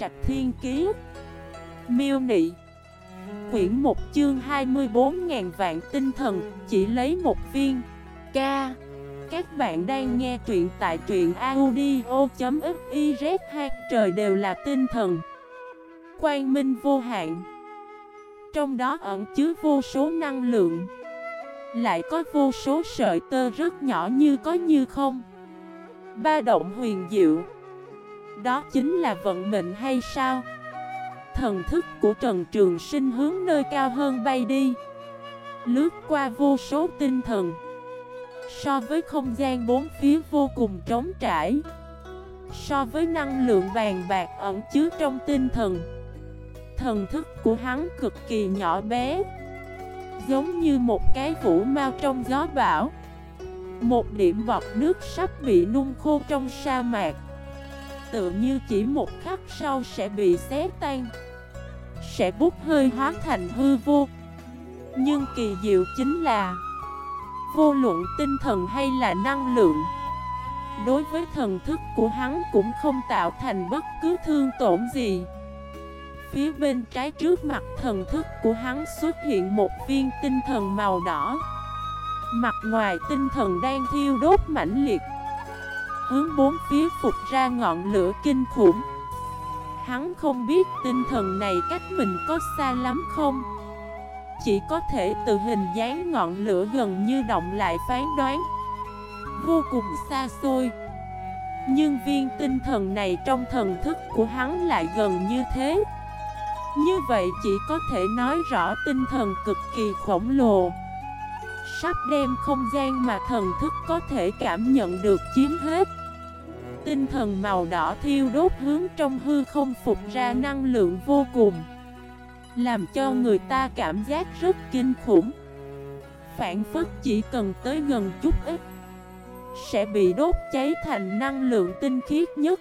Trạch Thiên Kiế Miêu Nị. Quyển 1 chương 24.000 vạn tinh thần, Chỉ lấy một viên. Ca. Các bạn đang nghe truyện tại truyện audio.xyz Trời đều là tinh thần. Quang minh vô hạn. Trong đó ẩn chứa vô số năng lượng. Lại có vô số sợi tơ rất nhỏ như có như không. Ba động huyền diệu. Đó chính là vận mệnh hay sao? Thần thức của Trần Trường Sinh hướng nơi cao hơn bay đi. Lướt qua vô số tinh thần. So với không gian bốn phía vô cùng trống trải. So với năng lượng vàng bạc ẩn chứa trong tinh thần. Thần thức của hắn cực kỳ nhỏ bé. Giống như một cái vũ mau trong gió bão. Một điểm bọt nước sắp bị nung khô trong sa mạc. Tự như chỉ một khắc sau sẽ bị xé tan, Sẽ bút hơi hóa thành hư vô. Nhưng kỳ diệu chính là, Vô luận tinh thần hay là năng lượng, Đối với thần thức của hắn cũng không tạo thành bất cứ thương tổn gì. Phía bên trái trước mặt thần thức của hắn xuất hiện một viên tinh thần màu đỏ. Mặt ngoài tinh thần đang thiêu đốt mãnh liệt. Hướng bốn phía phục ra ngọn lửa kinh khủng. Hắn không biết tinh thần này cách mình có xa lắm không. Chỉ có thể từ hình dáng ngọn lửa gần như động lại phán đoán. Vô cùng xa xôi. Nhưng viên tinh thần này trong thần thức của hắn lại gần như thế. Như vậy chỉ có thể nói rõ tinh thần cực kỳ khổng lồ. Sắp đem không gian mà thần thức có thể cảm nhận được chiếm hết. Tinh thần màu đỏ thiêu đốt hướng trong hư không phục ra năng lượng vô cùng, Làm cho người ta cảm giác rất kinh khủng. Phản phức chỉ cần tới gần chút ít, Sẽ bị đốt cháy thành năng lượng tinh khiết nhất,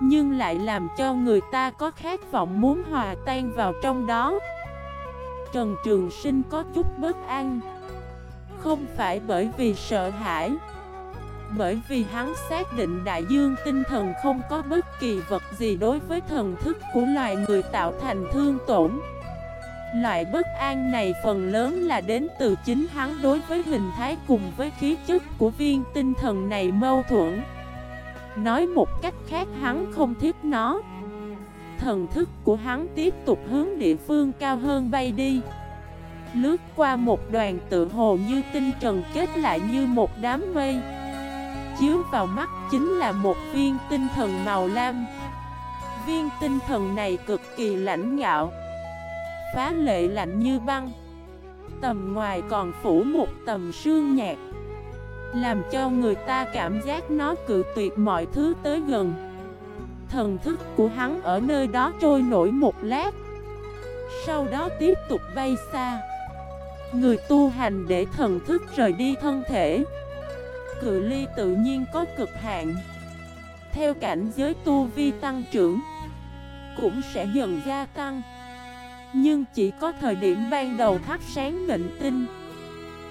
Nhưng lại làm cho người ta có khát vọng muốn hòa tan vào trong đó. Trần Trường Sinh có chút bất an, không phải bởi vì sợ hãi bởi vì hắn xác định đại dương tinh thần không có bất kỳ vật gì đối với thần thức của loài người tạo thành thương tổn. Loại bất an này phần lớn là đến từ chính hắn đối với hình thái cùng với khí chất của viên tinh thần này mâu thuẫn. Nói một cách khác, hắn không thích nó. Thần thức của hắn tiếp tục hướng địa phương cao hơn bay đi. Lướt qua một đoàn tự hồ như tinh trần kết lại như một đám mây. Chiếu vào mắt chính là một viên tinh thần màu lam. Viên tinh thần này cực kỳ lãnh ngạo, Phá lệ lạnh như băng. Tầm ngoài còn phủ một tầm sương nhạt, Làm cho người ta cảm giác nó cự tuyệt mọi thứ tới gần. Thần thức của hắn ở nơi đó trôi nổi một lát, Sau đó tiếp tục bay xa. Người tu hành để thần thức rời đi thân thể Cự ly tự nhiên có cực hạn. Theo cảnh giới tu vi tăng trưởng, Cũng sẽ dần gia tăng. Nhưng chỉ có thời điểm ban đầu thắp sáng mệnh tinh.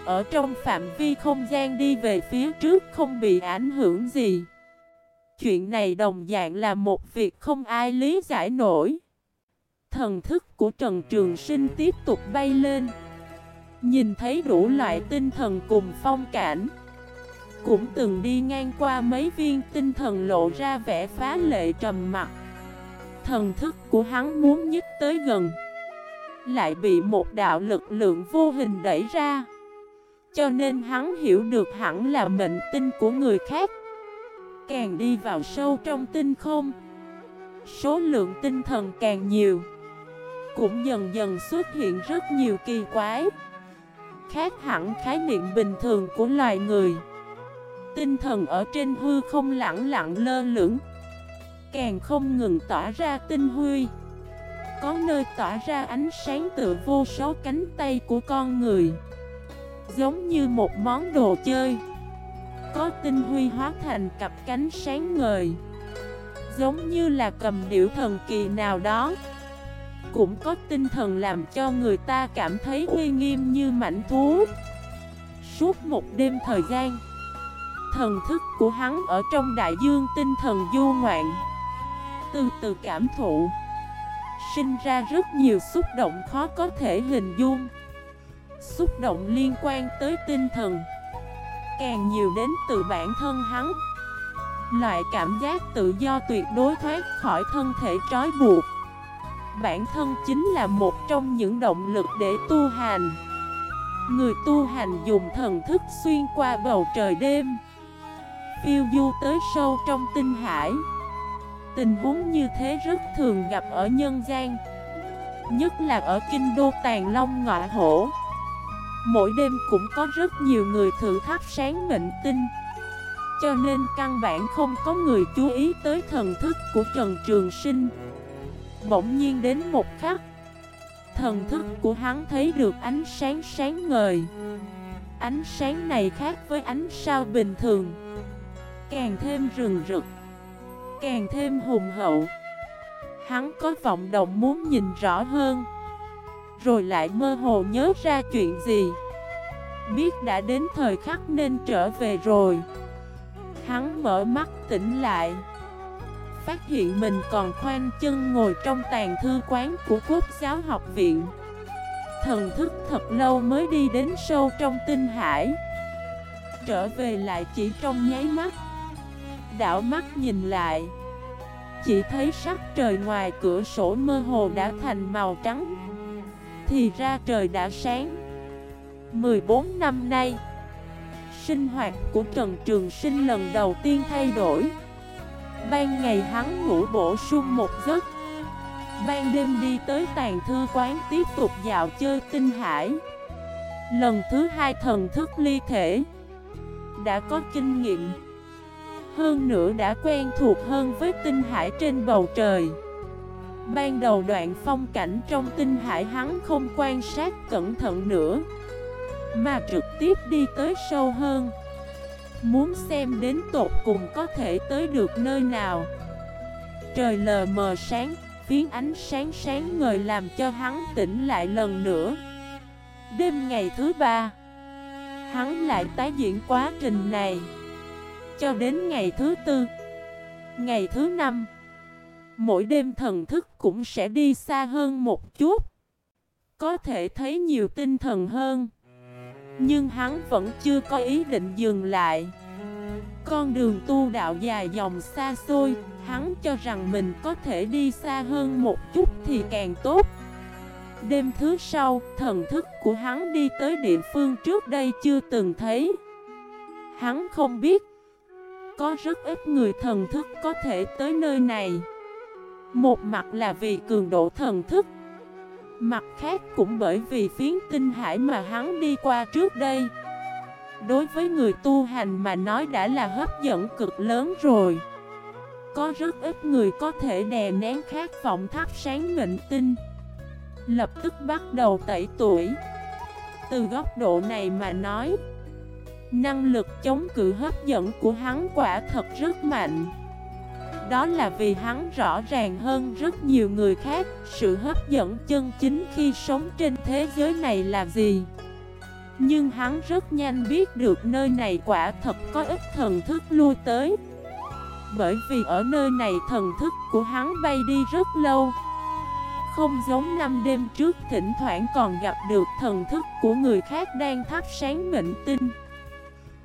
Ở trong phạm vi không gian đi về phía trước không bị ảnh hưởng gì. Chuyện này đồng dạng là một việc không ai lý giải nổi. Thần thức của Trần Trường Sinh tiếp tục bay lên. Nhìn thấy đủ loại tinh thần cùng phong cảnh cũng từng đi ngang qua mấy viên tinh thần lộ ra vẻ phá lệ trầm mặt Thần thức của hắn muốn nhích tới gần, Lại bị một đạo lực lượng vô hình đẩy ra. Cho nên hắn hiểu được hẳn là mệnh tinh của người khác. Càng đi vào sâu trong tinh không, Số lượng tinh thần càng nhiều, Cũng dần dần xuất hiện rất nhiều kỳ quái, khác hẳn khái niệm bình thường của loài người. Tinh thần ở trên hư không lặng lặng lơ lửng. Càng không ngừng tỏa ra tinh huy. Có nơi tỏa ra ánh sáng tựa vô số cánh tay của con người. Giống như một món đồ chơi. Có tinh huy hóa thành cặp cánh sáng ngời. Giống như là cầm điệu thần kỳ nào đó. Cũng có tinh thần làm cho người ta cảm thấy uy nghiêm như mảnh thú. Suốt một đêm thời gian Thần thức của hắn ở trong đại dương tinh thần du ngoạn. Từ từ cảm thụ, Sinh ra rất nhiều xúc động khó có thể hình dung. Xúc động liên quan tới tinh thần, Càng nhiều đến từ bản thân hắn. Loại cảm giác tự do tuyệt đối thoát khỏi thân thể trói buộc. Bản thân chính là một trong những động lực để tu hành. Người tu hành dùng thần thức xuyên qua bầu trời đêm. Phiêu du tới sâu trong tinh hải. Tình huống như thế rất thường gặp ở nhân gian, Nhất là ở kinh đô Tàn Long ngọa hổ. Mỗi đêm cũng có rất nhiều người thử thắp sáng mệnh tinh, Cho nên căn bản không có người chú ý tới thần thức của Trần Trường Sinh. Bỗng nhiên đến một khắc, Thần thức của hắn thấy được ánh sáng sáng ngời. Ánh sáng này khác với ánh sao bình thường. Càng thêm rừng rực, Càng thêm hùng hậu. Hắn có vọng động muốn nhìn rõ hơn, Rồi lại mơ hồ nhớ ra chuyện gì. Biết đã đến thời khắc nên trở về rồi. Hắn mở mắt tỉnh lại, Phát hiện mình còn khoanh chân ngồi trong tàn thư quán của quốc giáo học viện. Thần thức thật lâu mới đi đến sâu trong tinh hải, Trở về lại chỉ trong nháy mắt. Đảo mắt nhìn lại. Chỉ thấy sắc trời ngoài cửa sổ mơ hồ đã thành màu trắng. Thì ra trời đã sáng. 14 năm nay, Sinh hoạt của Trần Trường Sinh lần đầu tiên thay đổi. Ban ngày hắn ngủ bổ sung một giấc. Ban đêm đi tới tàn thư quán tiếp tục dạo chơi tinh hải. Lần thứ hai thần thức ly thể. Đã có kinh nghiệm hơn nữa đã quen thuộc hơn với tinh hải trên bầu trời. Ban đầu đoạn phong cảnh trong tinh hải hắn không quan sát cẩn thận nữa, Mà trực tiếp đi tới sâu hơn. Muốn xem đến tột cùng có thể tới được nơi nào. Trời lờ mờ sáng, Phiến ánh sáng sáng ngời làm cho hắn tỉnh lại lần nữa. Đêm ngày thứ ba, Hắn lại tái diễn quá trình này cho đến ngày thứ tư. Ngày thứ năm Mỗi đêm thần thức cũng sẽ đi xa hơn một chút. Có thể thấy nhiều tinh thần hơn Nhưng hắn vẫn chưa có ý định dừng lại. Con đường tu đạo dài dòng xa xôi Hắn cho rằng mình có thể đi xa hơn một chút thì càng tốt. Đêm thứ sau, thần thức của hắn đi tới địa phương trước đây chưa từng thấy. Hắn không biết có rất ít người thần thức có thể tới nơi này. Một mặt là vì cường độ thần thức, Mặt khác cũng bởi vì phiến tinh hải mà hắn đi qua trước đây. Đối với người tu hành mà nói đã là hấp dẫn cực lớn rồi. Có rất ít người có thể đè nén khát vọng thắp sáng mệnh tinh. Lập tức bắt đầu tẩy tuổi. Từ góc độ này mà nói Năng lực chống cự hấp dẫn của hắn quả thật rất mạnh. Đó là vì hắn rõ ràng hơn rất nhiều người khác, Sự hấp dẫn chân chính khi sống trên thế giới này là gì. Nhưng hắn rất nhanh biết được nơi này quả thật có ít thần thức lui tới. Bởi vì ở nơi này thần thức của hắn bay đi rất lâu. Không giống năm đêm trước, thỉnh thoảng còn gặp được thần thức của người khác đang thắp sáng mệnh tinh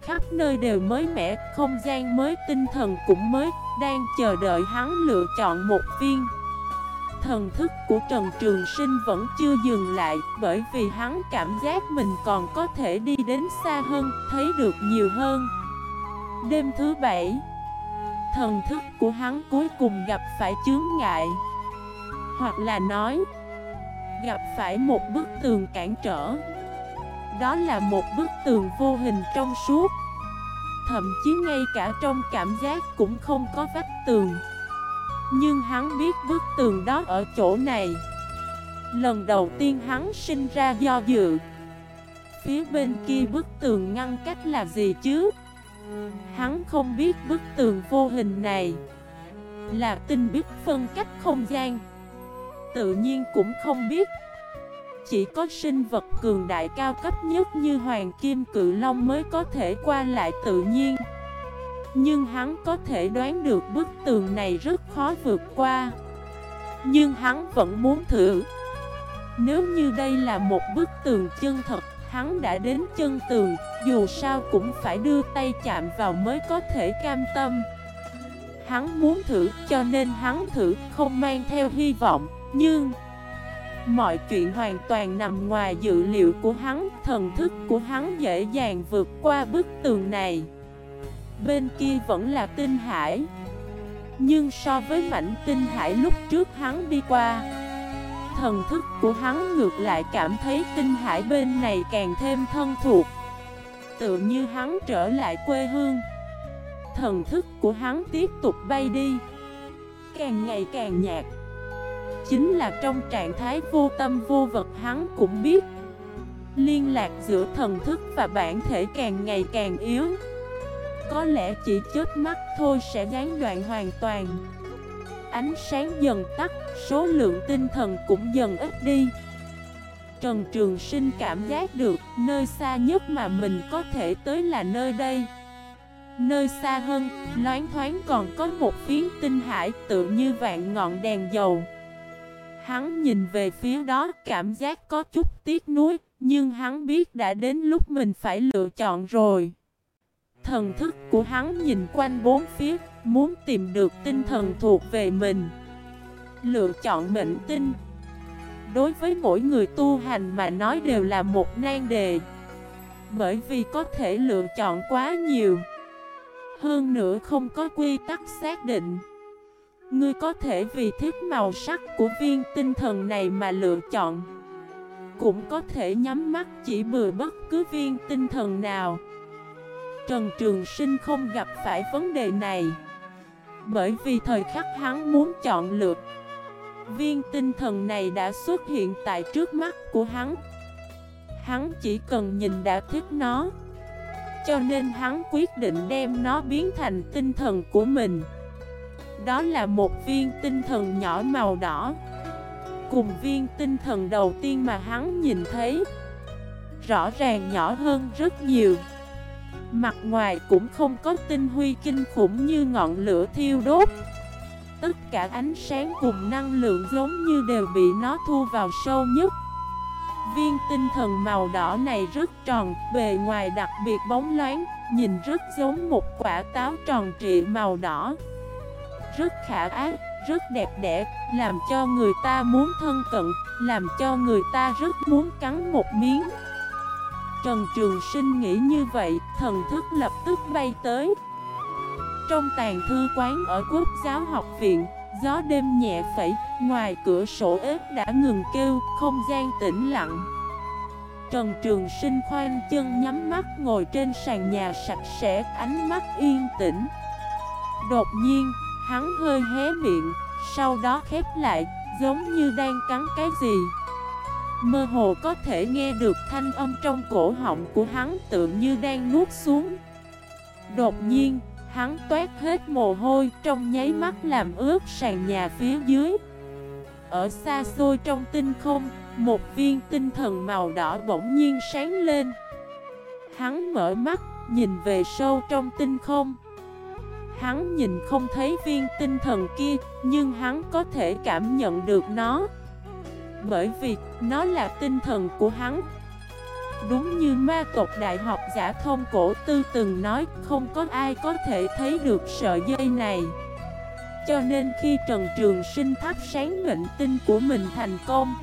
khắp nơi đều mới mẻ, không gian mới, tinh thần cũng mới, đang chờ đợi hắn lựa chọn một viên. Thần thức của Trần Trường Sinh vẫn chưa dừng lại, bởi vì hắn cảm giác mình còn có thể đi đến xa hơn, thấy được nhiều hơn. Đêm thứ bảy, thần thức của hắn cuối cùng gặp phải chướng ngại. Hoặc là nói, gặp phải một bức tường cản trở. Đó là một bức tường vô hình trong suốt. Thậm chí ngay cả trong cảm giác cũng không có vách tường. Nhưng hắn biết bức tường đó ở chỗ này. Lần đầu tiên hắn sinh ra do dự. Phía bên kia bức tường ngăn cách là gì chứ? Hắn không biết bức tường vô hình này Là tinh biết phân cách không gian. Tự nhiên cũng không biết chỉ có sinh vật cường đại cao cấp nhất như Hoàng Kim Cự Long mới có thể qua lại tự nhiên. Nhưng hắn có thể đoán được bức tường này rất khó vượt qua. Nhưng hắn vẫn muốn thử. Nếu như đây là một bức tường chân thật, Hắn đã đến chân tường, Dù sao cũng phải đưa tay chạm vào mới có thể cam tâm. Hắn muốn thử, cho nên hắn thử, không mang theo hy vọng, Nhưng Mọi chuyện hoàn toàn nằm ngoài dự liệu của hắn, Thần thức của hắn dễ dàng vượt qua bức tường này. Bên kia vẫn là tinh hải. Nhưng so với mảnh tinh hải lúc trước hắn đi qua, Thần thức của hắn ngược lại cảm thấy tinh hải bên này càng thêm thân thuộc. Tự như hắn trở lại quê hương, Thần thức của hắn tiếp tục bay đi, Càng ngày càng nhạt. Chính là trong trạng thái vô tâm vô vật hắn cũng biết Liên lạc giữa thần thức và bản thể càng ngày càng yếu. Có lẽ chỉ chết mắt thôi sẽ gián đoạn hoàn toàn. Ánh sáng dần tắt, số lượng tinh thần cũng dần ít đi. Trần Trường Sinh cảm giác được nơi xa nhất mà mình có thể tới là nơi đây. Nơi xa hơn, loáng thoáng còn có một phiến tinh hải tự như vạn ngọn đèn dầu. Hắn nhìn về phía đó, cảm giác có chút tiếc nuối, Nhưng hắn biết đã đến lúc mình phải lựa chọn rồi. Thần thức của hắn nhìn quanh bốn phía, Muốn tìm được tinh thần thuộc về mình. Lựa chọn mệnh tinh. Đối với mỗi người tu hành mà nói đều là một nan đề. Bởi vì có thể lựa chọn quá nhiều. Hơn nữa không có quy tắc xác định. Ngươi có thể vì thích màu sắc của viên tinh thần này mà lựa chọn. Cũng có thể nhắm mắt chỉ bừa bất cứ viên tinh thần nào. Trần Trường Sinh không gặp phải vấn đề này. Bởi vì thời khắc hắn muốn chọn lựa Viên tinh thần này đã xuất hiện tại trước mắt của hắn. Hắn chỉ cần nhìn đã thích nó, Cho nên hắn quyết định đem nó biến thành tinh thần của mình đó là một viên tinh thần nhỏ màu đỏ. Cùng viên tinh thần đầu tiên mà hắn nhìn thấy Rõ ràng nhỏ hơn rất nhiều. Mặt ngoài cũng không có tinh huy kinh khủng như ngọn lửa thiêu đốt. Tất cả ánh sáng cùng năng lượng giống như đều bị nó thu vào sâu nhất. Viên tinh thần màu đỏ này rất tròn, bề ngoài đặc biệt bóng loáng, nhìn rất giống một quả táo tròn trịa màu đỏ rất khả ác, rất đẹp đẽ, làm cho người ta muốn thân cận, làm cho người ta rất muốn cắn một miếng. Trần Trường Sinh nghĩ như vậy, thần thức lập tức bay tới. Trong tàn thư quán ở Quốc giáo học viện, gió đêm nhẹ phẩy, ngoài cửa sổ ếp đã ngừng kêu, không gian tĩnh lặng. Trần Trường Sinh khoan chân nhắm mắt ngồi trên sàn nhà sạch sẽ, ánh mắt yên tĩnh. Đột nhiên, Hắn hơi hé miệng, sau đó khép lại, giống như đang cắn cái gì. Mơ hồ có thể nghe được thanh âm trong cổ họng của hắn tự như đang nuốt xuống. Đột nhiên, hắn toát hết mồ hôi trong nháy mắt làm ướt sàn nhà phía dưới. Ở xa xôi trong tinh không, một viên tinh thần màu đỏ bỗng nhiên sáng lên. Hắn mở mắt, nhìn về sâu trong tinh không. Hắn nhìn không thấy viên tinh thần kia, nhưng hắn có thể cảm nhận được nó. Bởi vì nó là tinh thần của hắn. Đúng như ma tộc đại học giả thông cổ tư từng nói, không có ai có thể thấy được sợi dây này. Cho nên khi Trần Trường Sinh thắp sáng mệnh tinh của mình thành công,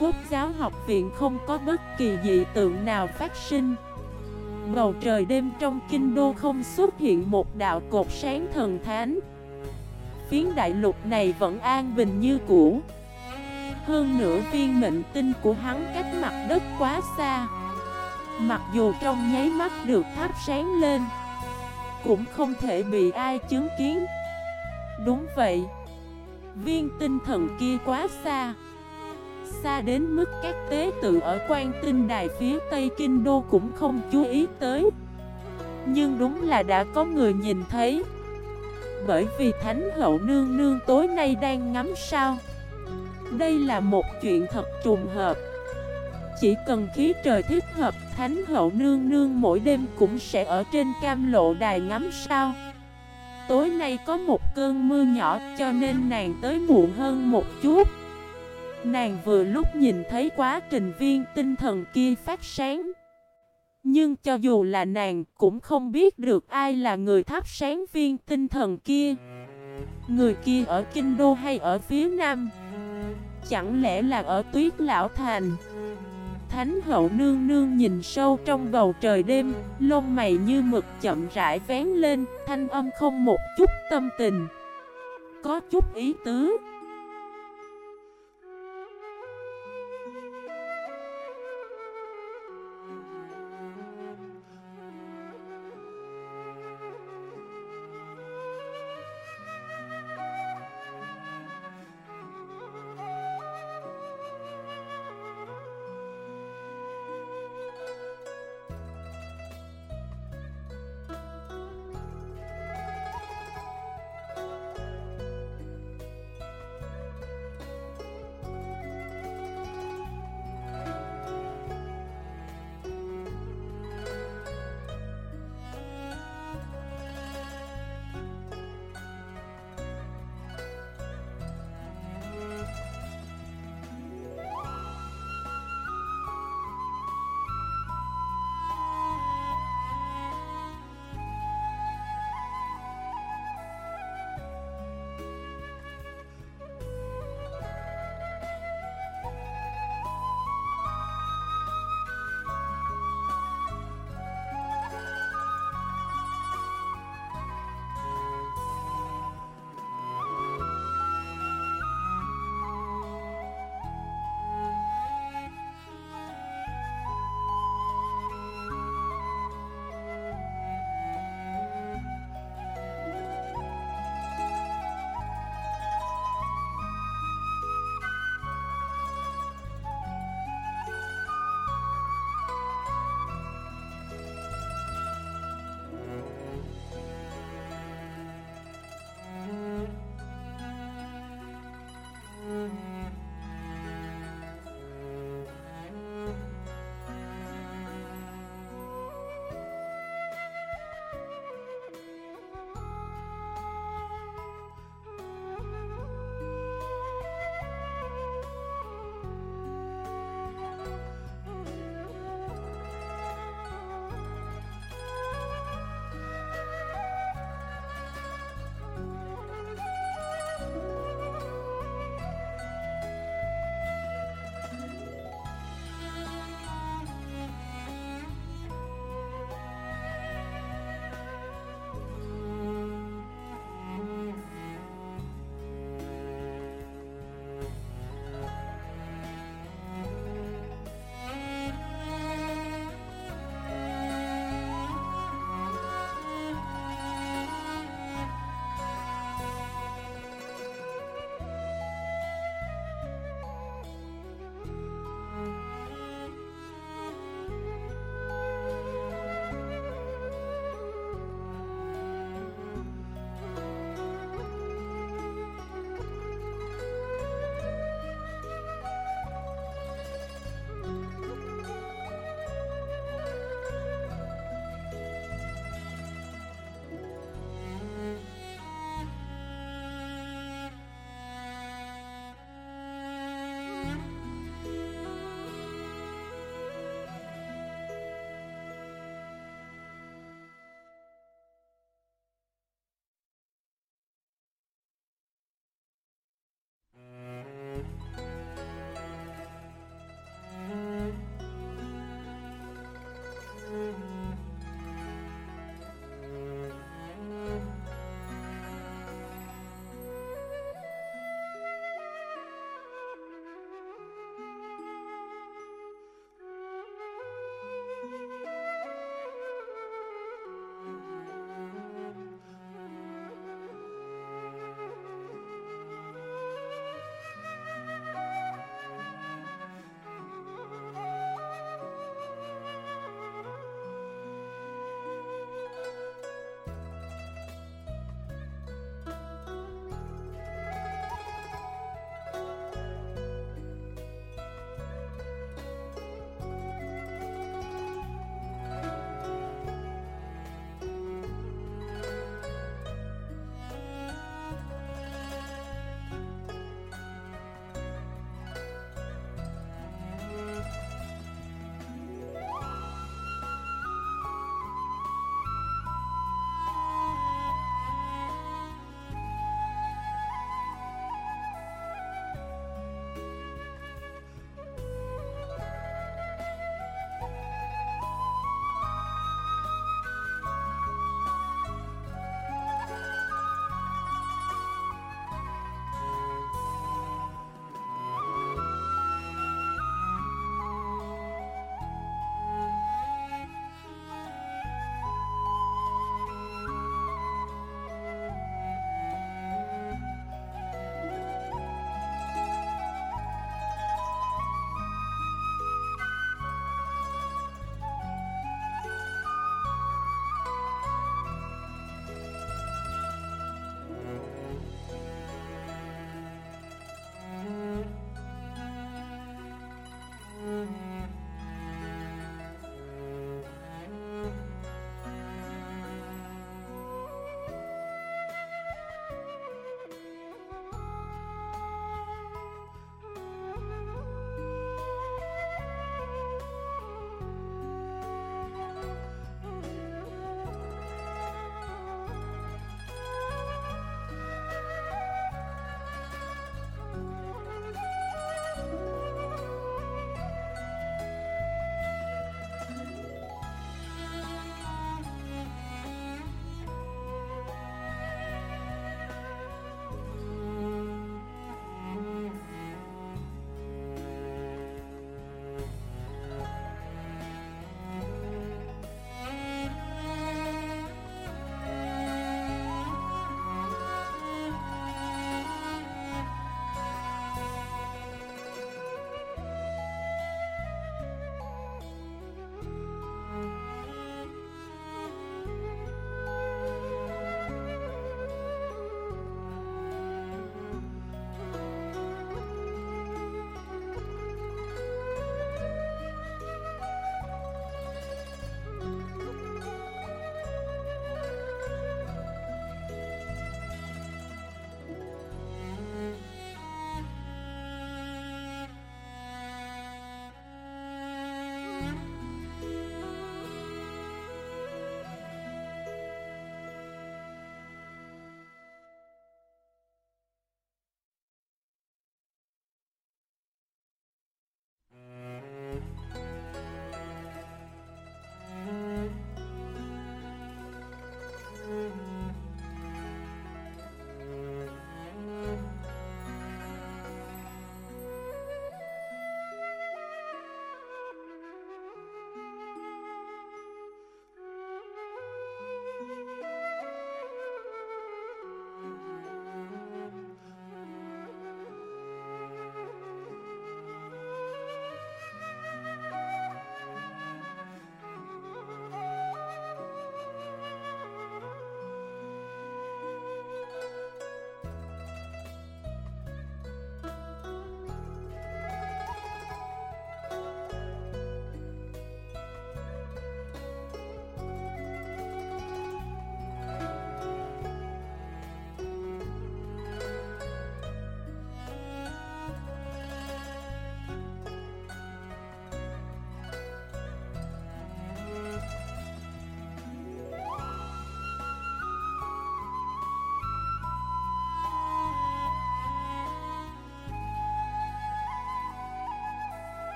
Quốc giáo học viện không có bất kỳ dị tượng nào phát sinh. Bầu trời đêm trong kinh đô không xuất hiện một đạo cột sáng thần thánh. Phiến đại lục này vẫn an bình như cũ. Hơn nữa viên mệnh tinh của hắn cách mặt đất quá xa. Mặc dù trong nháy mắt được thắp sáng lên, Cũng không thể bị ai chứng kiến. Đúng vậy, Viên tinh thần kia quá xa xa đến mức các tế tự ở quan tinh đài phía tây kinh đô cũng không chú ý tới Nhưng đúng là đã có người nhìn thấy Bởi vì Thánh Hậu Nương Nương tối nay đang ngắm sao Đây là một chuyện thật trùng hợp Chỉ cần khí trời thích hợp, Thánh hậu nương nương mỗi đêm cũng sẽ ở trên cam lộ đài ngắm sao. Tối nay có một cơn mưa nhỏ cho nên nàng tới muộn hơn một chút. Nàng vừa lúc nhìn thấy quá trình viên tinh thần kia phát sáng. Nhưng cho dù là nàng cũng không biết được ai là người thắp sáng viên tinh thần kia. Người kia ở Kinh Đô hay ở phía Nam? Chẳng lẽ là ở Tuyết Lão Thành? Thánh hậu nương nương nhìn sâu trong bầu trời đêm, lông mày như mực chậm rãi vén lên, thanh âm không một chút tâm tình. Có chút ý tứ.